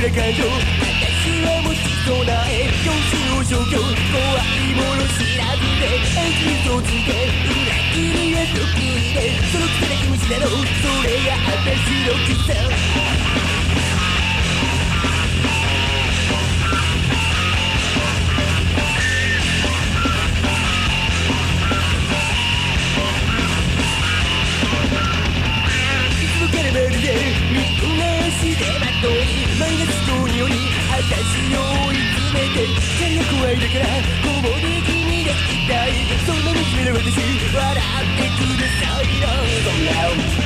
らかと私は持ちそうな栄養士の状況怖いもの知らずで演技とつけ裏切りは得意でそのくせで無視だろうそれが私の癖してまといマイナスと匂い私を追い詰めて何が怖いだからこぼれ気味でいたいそんな惨めな私笑ってくださいな空を見